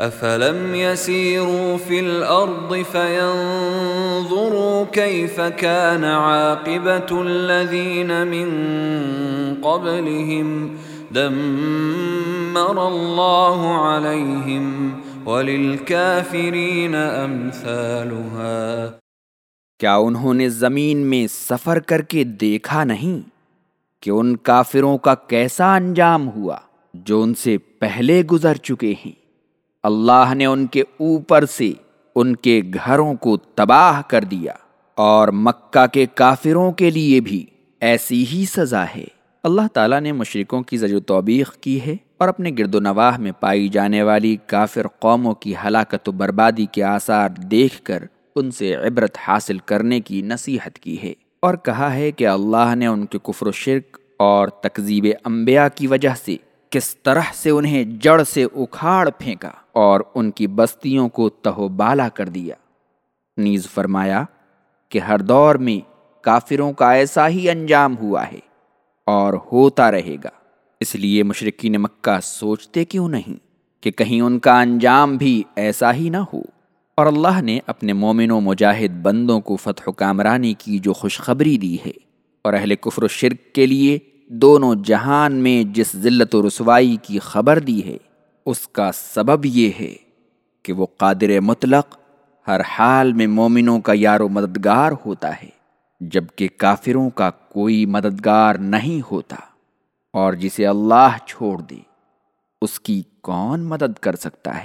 افلم يسيروا في الارض فينظروا كيف كان عاقبه الذين من قبلهم دمر الله عليهم وللكافرين امثالها کیا انہوں نے زمین میں سفر کر کے دیکھا نہیں کہ ان کافروں کا کیسا انجام ہوا جو ان سے پہلے گزر چکے ہیں؟ اللہ نے ان کے اوپر سے ان کے گھروں کو تباہ کر دیا اور مکہ کے کافروں کے لیے بھی ایسی ہی سزا ہے۔ اللہ تعالیٰ نے مشرقوں کی زج و توبیخ کی ہے اور اپنے گرد و نواح میں پائی جانے والی کافر قوموں کی ہلاکت و بربادی کے آثار دیکھ کر ان سے عبرت حاصل کرنے کی نصیحت کی ہے اور کہا ہے کہ اللہ نے ان کے کفر و شرک اور تکذیب انبیاء کی وجہ سے کس طرح سے انہیں جڑ سے اکھاڑ پھینکا۔ اور ان کی بستیوں کو تہو بالا کر دیا۔ نیز فرمایا کہ ہر دور میں کافروں کا ایسا ہی انجام ہوا ہے اور ہوتا رہے گا۔ اس لیے مشرقین مکہ سوچتے کیوں نہیں کہ کہیں ان کا انجام بھی ایسا ہی نہ ہو؟ اور اللہ نے اپنے مومن و مجاہد بندوں کو فتح و کامرانی کی جو خوشخبری دی ہے اور اہل کفر و شرک کے لیے دونوں جہان میں جس ذلت و رسوائی کی خبر دی ہے اس کا سبب یہ ہے کہ وہ قادر مطلق ہر حال میں مومنوں کا یار و مددگار ہوتا ہے، جبکہ کافروں کا کوئی مددگار نہیں ہوتا۔ اور جسے اللہ چھوڑ دے، اس کی کون مدد کر سکتا ہے؟